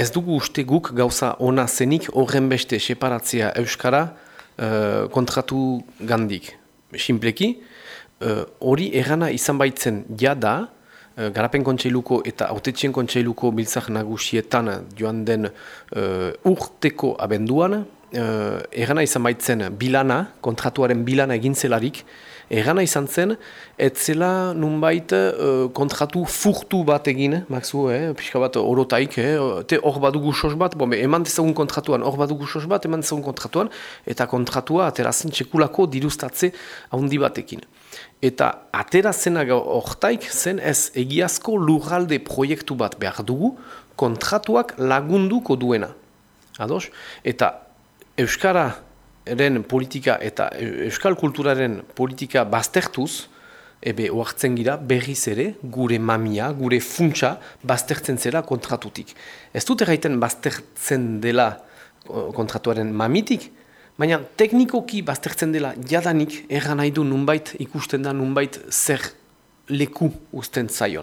ez dugu uste guk gauza ona zenik horren beste separatzea Euskara uh, kontratu gandik. Simpleki, uh, hori erana izan baitzen jada, uh, garapen kontseiluko eta autetxien kontseiluko biltzak nagusietan joan den uh, urteko abenduan, uh, erana izan baitzen bilana, kontratuaren bilana egin zelarik, erana izan zen, ez zela nunbait uh, kontratu furtu bat egin, makzu, eh, pixka bat orotaik, eh, te hor badugu sos bat, bon, eman dezagun kontratuan, hor badugu sos bat, eman dezagun kontratuan, eta kontratua aterazen txekulako dirustatze handi batekin. Eta aterazenak hortaik zen ez egiazko lurralde proiektu bat behar dugu kontratuak lagunduko duena. Ados? Eta Euskararen politika eta Euskal kulturaren politika baztertuz, ebe oartzen gira berriz ere gure mamia, gure funtsa baztertzen zela kontratutik. Ez dut erraiten baztertzen dela kontratuaren mamitik, baina teknikoki baztertzen dela jadanik erran nahi du nunbait ikusten da nunbait zer leku usten zaion.